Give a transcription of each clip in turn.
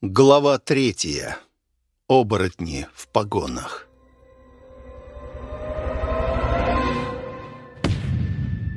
Глава третья. Оборотни в погонах.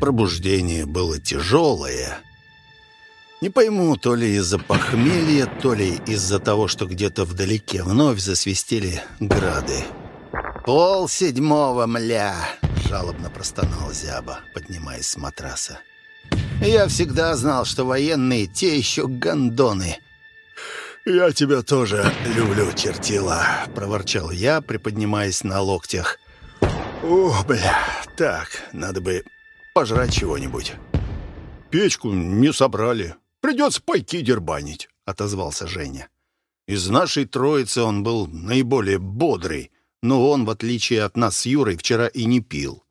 Пробуждение было тяжелое. Не пойму, то ли из-за похмелья, то ли из-за того, что где-то вдалеке вновь засвистели грады. «Пол седьмого, мля!» — жалобно простонал Зяба, поднимаясь с матраса. «Я всегда знал, что военные — те еще гондоны». «Я тебя тоже люблю, чертила», — проворчал я, приподнимаясь на локтях. «О, бля, так, надо бы пожрать чего-нибудь». «Печку не собрали. Придется пойти дербанить», — отозвался Женя. Из нашей троицы он был наиболее бодрый, но он, в отличие от нас с Юрой, вчера и не пил.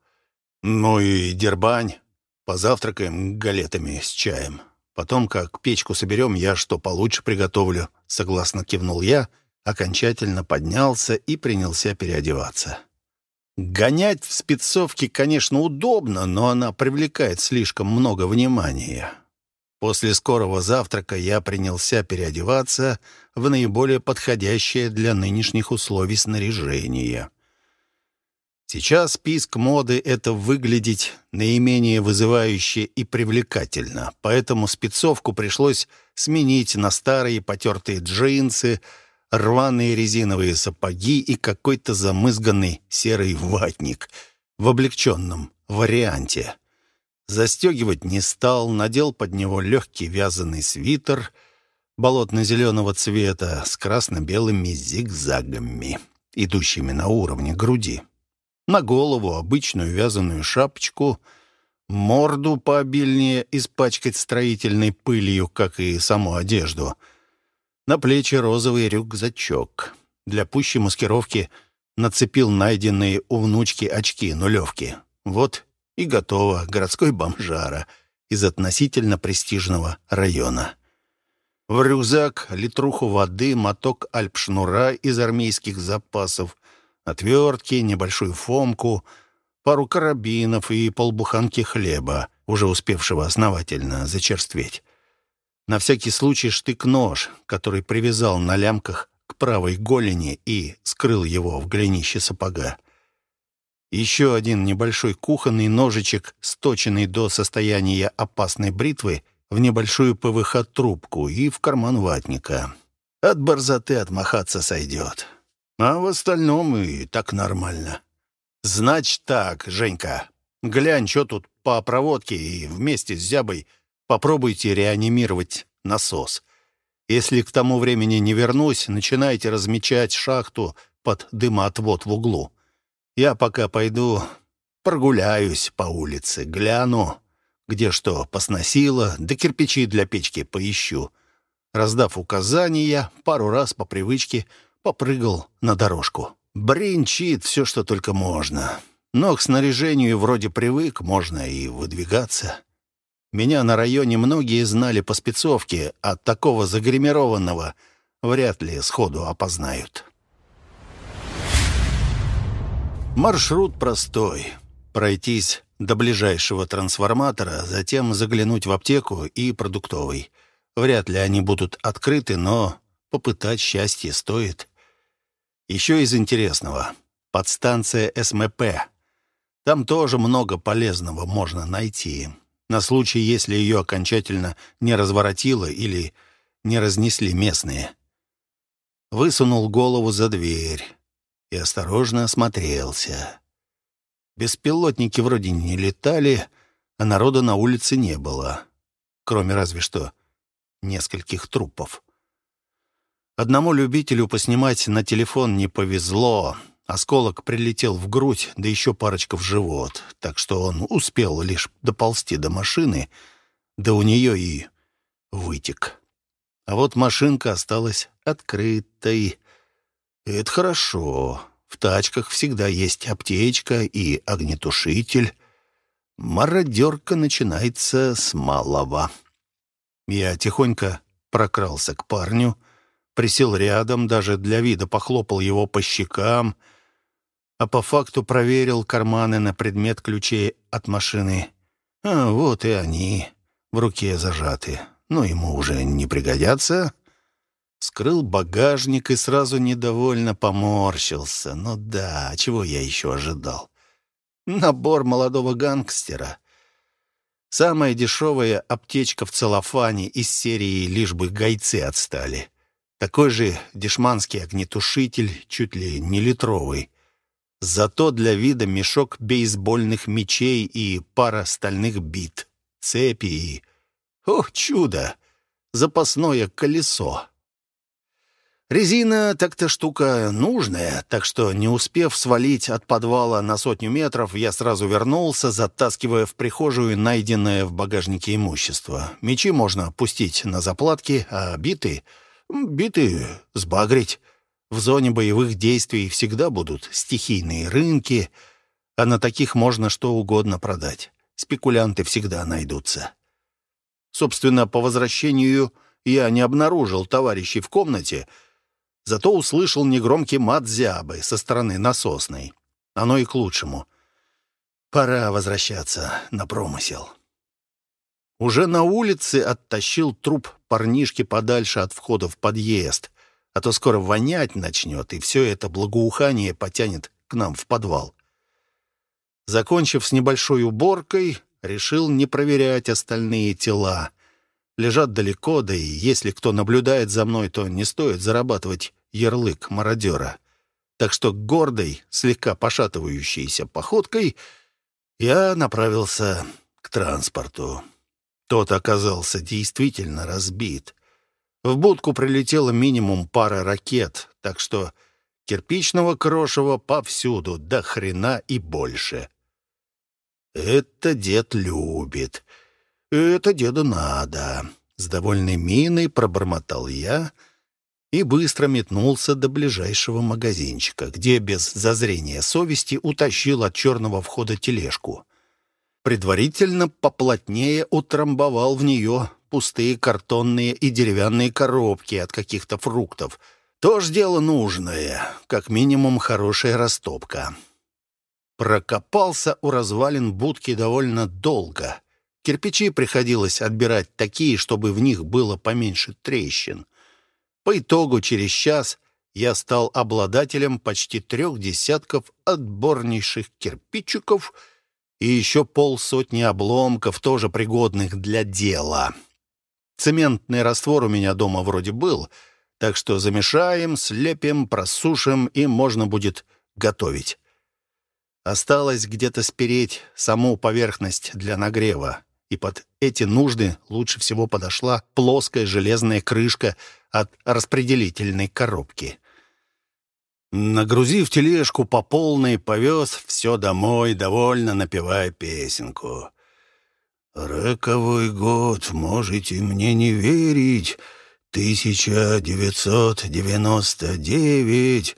Ну и дербань. Позавтракаем галетами с чаем. Потом, как печку соберем, я что получше приготовлю», — согласно кивнул я, окончательно поднялся и принялся переодеваться. Гонять в спецовке, конечно, удобно, но она привлекает слишком много внимания. После скорого завтрака я принялся переодеваться в наиболее подходящее для нынешних условий снаряжение. Сейчас писк моды — это выглядеть наименее вызывающе и привлекательно, поэтому спецовку пришлось сменить на старые потертые джинсы, рваные резиновые сапоги и какой-то замызганный серый ватник в облегченном варианте. Застегивать не стал, надел под него легкий вязаный свитер болотно-зеленого цвета с красно-белыми зигзагами, идущими на уровне груди. На голову обычную вязаную шапочку, морду пообильнее испачкать строительной пылью, как и саму одежду. На плечи розовый рюкзачок. Для пущей маскировки нацепил найденные у внучки очки-нулевки. Вот и готово, городской бомжара из относительно престижного района. В рюкзак литруху воды, моток альпшнура из армейских запасов, отвертки, небольшую фомку, пару карабинов и полбуханки хлеба, уже успевшего основательно зачерстветь. На всякий случай штык-нож, который привязал на лямках к правой голени и скрыл его в голенище сапога. Еще один небольшой кухонный ножичек, сточенный до состояния опасной бритвы, в небольшую ПВХ-трубку и в карман ватника. От борзоты отмахаться сойдет. А в остальном и так нормально. Значит так, Женька, глянь, что тут по проводке, и вместе с зябой попробуйте реанимировать насос. Если к тому времени не вернусь, начинайте размечать шахту под дымоотвод в углу. Я пока пойду прогуляюсь по улице, гляну, где что посносило, да кирпичи для печки поищу. Раздав указания, пару раз по привычке — попрыгал на дорожку. Бринчит все, что только можно. Но к снаряжению вроде привык, можно и выдвигаться. Меня на районе многие знали по спецовке, а такого загримированного вряд ли сходу опознают. Маршрут простой. Пройтись до ближайшего трансформатора, затем заглянуть в аптеку и продуктовый. Вряд ли они будут открыты, но попытать счастье стоит. Еще из интересного. Подстанция СМП. Там тоже много полезного можно найти. На случай, если ее окончательно не разворотило или не разнесли местные. Высунул голову за дверь и осторожно осмотрелся. Беспилотники вроде не летали, а народа на улице не было, кроме разве что нескольких трупов. Одному любителю поснимать на телефон не повезло. Осколок прилетел в грудь, да еще парочка в живот, так что он успел лишь доползти до машины, да у нее и вытек. А вот машинка осталась открытой. Это хорошо. В тачках всегда есть аптечка и огнетушитель. Мародерка начинается с малого. Я тихонько прокрался к парню, присел рядом, даже для вида похлопал его по щекам, а по факту проверил карманы на предмет ключей от машины. А вот и они, в руке зажаты. Но ему уже не пригодятся. С Вскрыл багажник и сразу недовольно поморщился. Ну да, чего я еще ожидал? Набор молодого гангстера. Самая дешевая аптечка в целлофане из серии «Лишь бы гайцы отстали». Такой же дешманский огнетушитель, чуть ли не литровый. Зато для вида мешок бейсбольных мечей и пара стальных бит, цепи и... Ох, чудо! Запасное колесо. Резина так-то штука нужная, так что, не успев свалить от подвала на сотню метров, я сразу вернулся, затаскивая в прихожую найденное в багажнике имущество. Мечи можно пустить на заплатки, а биты... биты сбагрить. В зоне боевых действий всегда будут стихийные рынки, а на таких можно что угодно продать. Спекулянты всегда найдутся. Собственно, по возвращению я не обнаружил товарищей в комнате — Зато услышал негромкий мат зябы со стороны насосной. Оно и к лучшему. Пора возвращаться на промысел. Уже на улице оттащил труп парнишки подальше от входа в подъезд, а то скоро вонять начнет, и все это благоухание потянет к нам в подвал. Закончив с небольшой уборкой, решил не проверять остальные тела — лежат далеко, да и если кто наблюдает за мной, то не стоит зарабатывать ярлык мародера. Так что гордой, слегка пошатывающейся походкой я направился к транспорту. Тот оказался действительно разбит. В будку прилетело минимум пара ракет, так что кирпичного крошева повсюду, до хрена и больше. Это дед любит. «Это деду надо», — с довольной миной пробормотал я и быстро метнулся до ближайшего магазинчика, где без зазрения совести утащил от черного входа тележку. Предварительно поплотнее утрамбовал в нее пустые картонные и деревянные коробки от каких-то фруктов. Тоже дело нужное, как минимум хорошая растопка. Прокопался у развалин будки довольно долго — Кирпичи приходилось отбирать такие, чтобы в них было поменьше трещин. По итогу через час я стал обладателем почти трех десятков отборнейших кирпичиков и еще полсотни обломков, тоже пригодных для дела. Цементный раствор у меня дома вроде был, так что замешаем, слепим, просушим, и можно будет готовить. Осталось где-то спереть саму поверхность для нагрева и под эти нужды лучше всего подошла плоская железная крышка от распределительной коробки. Нагрузив тележку по полной, повез все домой, довольно напевая песенку. «Роковой год, можете мне не верить, 1999,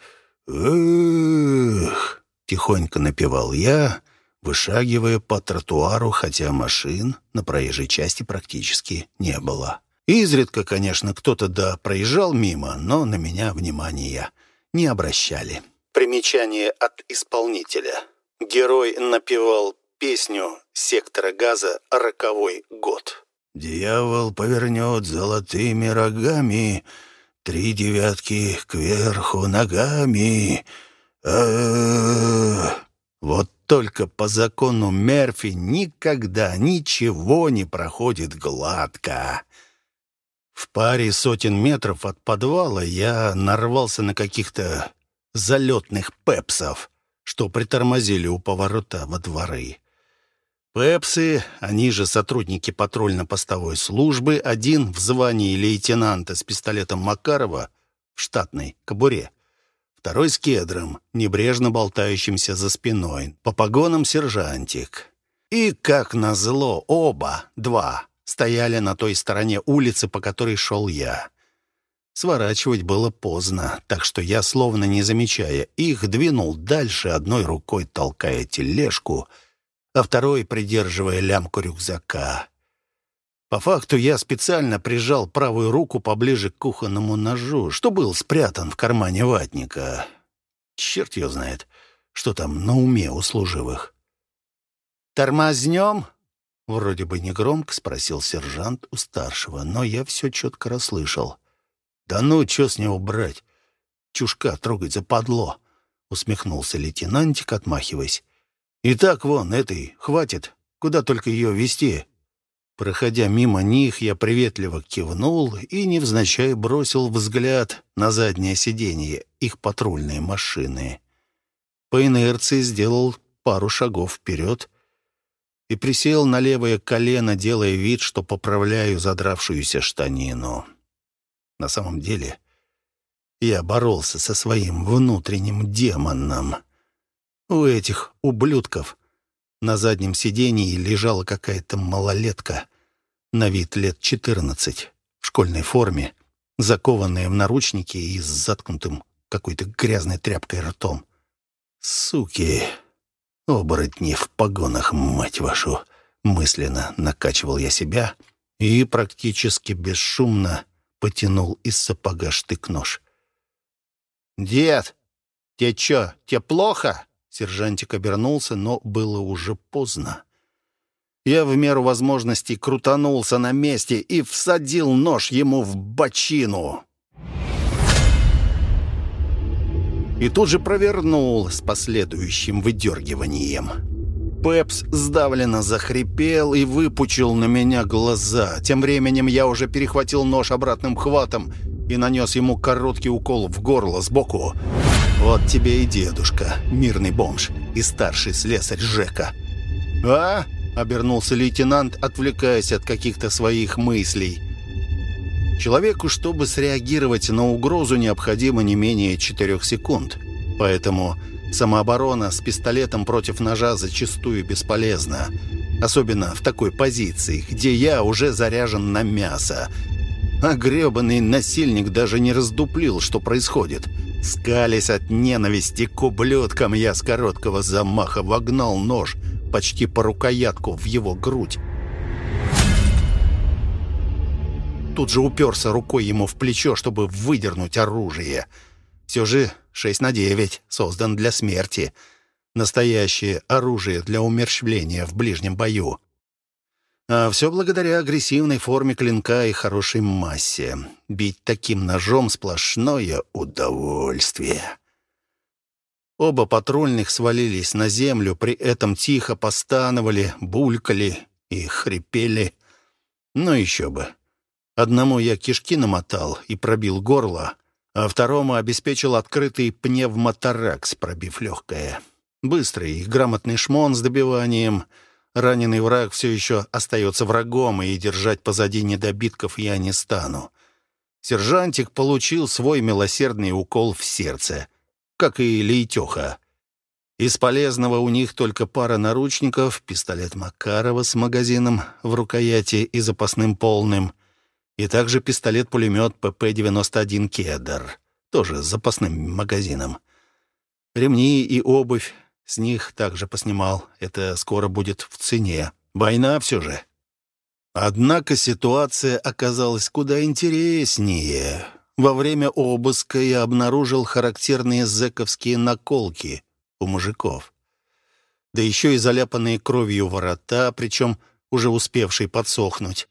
эх!» Тихонько напевал я, вышагивая по тротуару, хотя машин на проезжей части практически не было. Изредка, конечно, кто-то да проезжал мимо, но на меня внимания не обращали. Примечание от исполнителя. Герой напевал песню сектора газа «Роковой год». «Дьявол повернет золотыми рогами, три девятки кверху ногами». А Вот только по закону Мерфи никогда ничего не проходит гладко. В паре сотен метров от подвала я нарвался на каких-то залетных пепсов, что притормозили у поворота во дворы. Пепсы, они же сотрудники патрульно-постовой службы, один в звании лейтенанта с пистолетом Макарова в штатной кобуре, второй с кедром, небрежно болтающимся за спиной, по погонам сержантик. И, как назло, оба, два, стояли на той стороне улицы, по которой шел я. Сворачивать было поздно, так что я, словно не замечая их, двинул дальше, одной рукой толкая тележку, а второй придерживая лямку рюкзака. По факту я специально прижал правую руку поближе к кухонному ножу, что был спрятан в кармане ватника. Черт ее знает, что там на уме у служивых. «Тормознем?» — вроде бы негромко спросил сержант у старшего, но я все четко расслышал. «Да ну, что с него брать? Чушка трогать западло!» — усмехнулся лейтенантик, отмахиваясь. «И так вон, этой, хватит. Куда только ее вести?» Проходя мимо них, я приветливо кивнул и невзначай бросил взгляд на заднее сиденье их патрульной машины. По инерции сделал пару шагов вперед и присел на левое колено, делая вид, что поправляю задравшуюся штанину. На самом деле я боролся со своим внутренним демоном. У этих ублюдков на заднем сидении лежала какая-то малолетка, на вид лет четырнадцать, в школьной форме, закованная в наручники и с заткнутым какой-то грязной тряпкой ртом. «Суки! Оборотни в погонах, мать вашу!» Мысленно накачивал я себя и практически бесшумно потянул из сапога штык-нож. «Дед, тебе чё, тебе плохо?» Сержантик обернулся, но было уже поздно. Я в меру возможностей крутанулся на месте и всадил нож ему в бочину. И тут же провернул с последующим выдергиванием. Пепс сдавленно захрипел и выпучил на меня глаза. Тем временем я уже перехватил нож обратным хватом и нанес ему короткий укол в горло сбоку. «Вот тебе и дедушка, мирный бомж и старший слесарь Жека». «А?» — обернулся лейтенант, отвлекаясь от каких-то своих мыслей. Человеку, чтобы среагировать на угрозу, необходимо не менее четырех секунд. Поэтому самооборона с пистолетом против ножа зачастую бесполезна. Особенно в такой позиции, где я уже заряжен на мясо — а гребаный насильник даже не раздуплил, что происходит. Скались от ненависти к ублюдкам, я с короткого замаха вогнал нож почти по рукоятку в его грудь. Тут же уперся рукой ему в плечо, чтобы выдернуть оружие. Все же 6 на 9 создан для смерти. Настоящее оружие для умерщвления в ближнем бою. А все благодаря агрессивной форме клинка и хорошей массе. Бить таким ножом сплошное удовольствие. Оба патрульных свалились на землю, при этом тихо постановали, булькали и хрипели. Ну еще бы. Одному я кишки намотал и пробил горло, а второму обеспечил открытый пневмоторакс, пробив легкое. Быстрый и грамотный шмон с добиванием — Раненый враг все еще остается врагом, и держать позади недобитков я не стану. Сержантик получил свой милосердный укол в сердце, как и Лейтеха. Из полезного у них только пара наручников, пистолет Макарова с магазином в рукояти и запасным полным, и также пистолет-пулемет ПП-91 «Кедр», тоже с запасным магазином. Ремни и обувь с них также поснимал. Это скоро будет в цене. Война все же. Однако ситуация оказалась куда интереснее. Во время обыска я обнаружил характерные зэковские наколки у мужиков. Да еще и заляпанные кровью ворота, причем уже успевшие подсохнуть.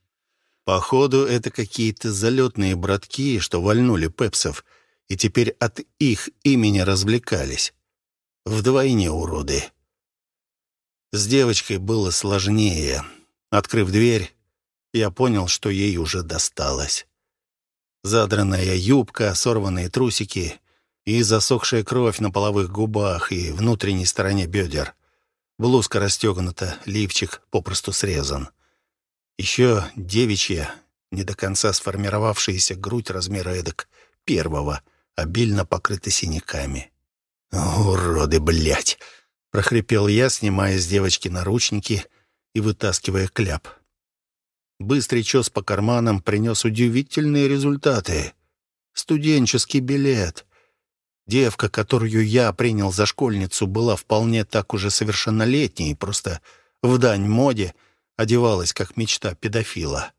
Походу, это какие-то залетные братки, что вальнули пепсов, и теперь от их имени развлекались. Вдвойне уроды. С девочкой было сложнее. Открыв дверь, я понял, что ей уже досталось. Задранная юбка, сорванные трусики и засохшая кровь на половых губах и внутренней стороне бедер. Блузка расстегнута, лифчик попросту срезан. Еще девичья, не до конца сформировавшаяся грудь размера эдак первого, обильно покрыта синяками. «Уроды, блядь!» — прохрипел я, снимая с девочки наручники и вытаскивая кляп. Быстрый чес по карманам принес удивительные результаты. Студенческий билет. Девка, которую я принял за школьницу, была вполне так уже совершеннолетней, просто в дань моде одевалась, как мечта педофила.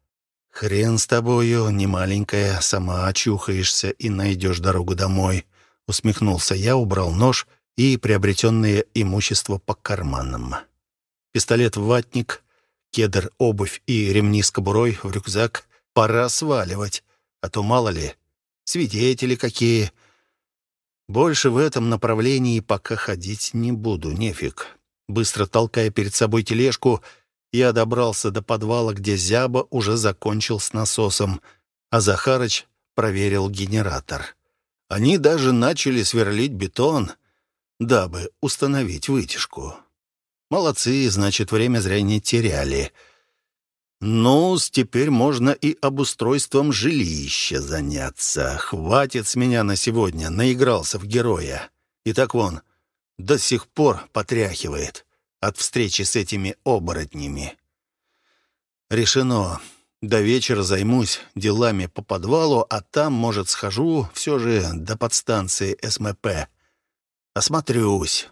«Хрен с тобою, не маленькая, сама очухаешься и найдешь дорогу домой», Усмехнулся я, убрал нож и приобретенное имущество по карманам. Пистолет-ватник, кедр, обувь и ремни с кобурой в рюкзак. Пора сваливать, а то мало ли, Свидетели какие. Больше в этом направлении пока ходить не буду, нефиг. Быстро толкая перед собой тележку, я добрался до подвала, где Зяба уже закончил с насосом, а Захарыч проверил генератор. Они даже начали сверлить бетон, дабы установить вытяжку. Молодцы, значит, время зря не теряли. ну теперь можно и обустройством жилища заняться. Хватит с меня на сегодня, наигрался в героя. И так вон, до сих пор потряхивает от встречи с этими оборотнями. Решено. До вечера займусь делами по подвалу, а там, может, схожу все же до подстанции СМП. Осмотрюсь.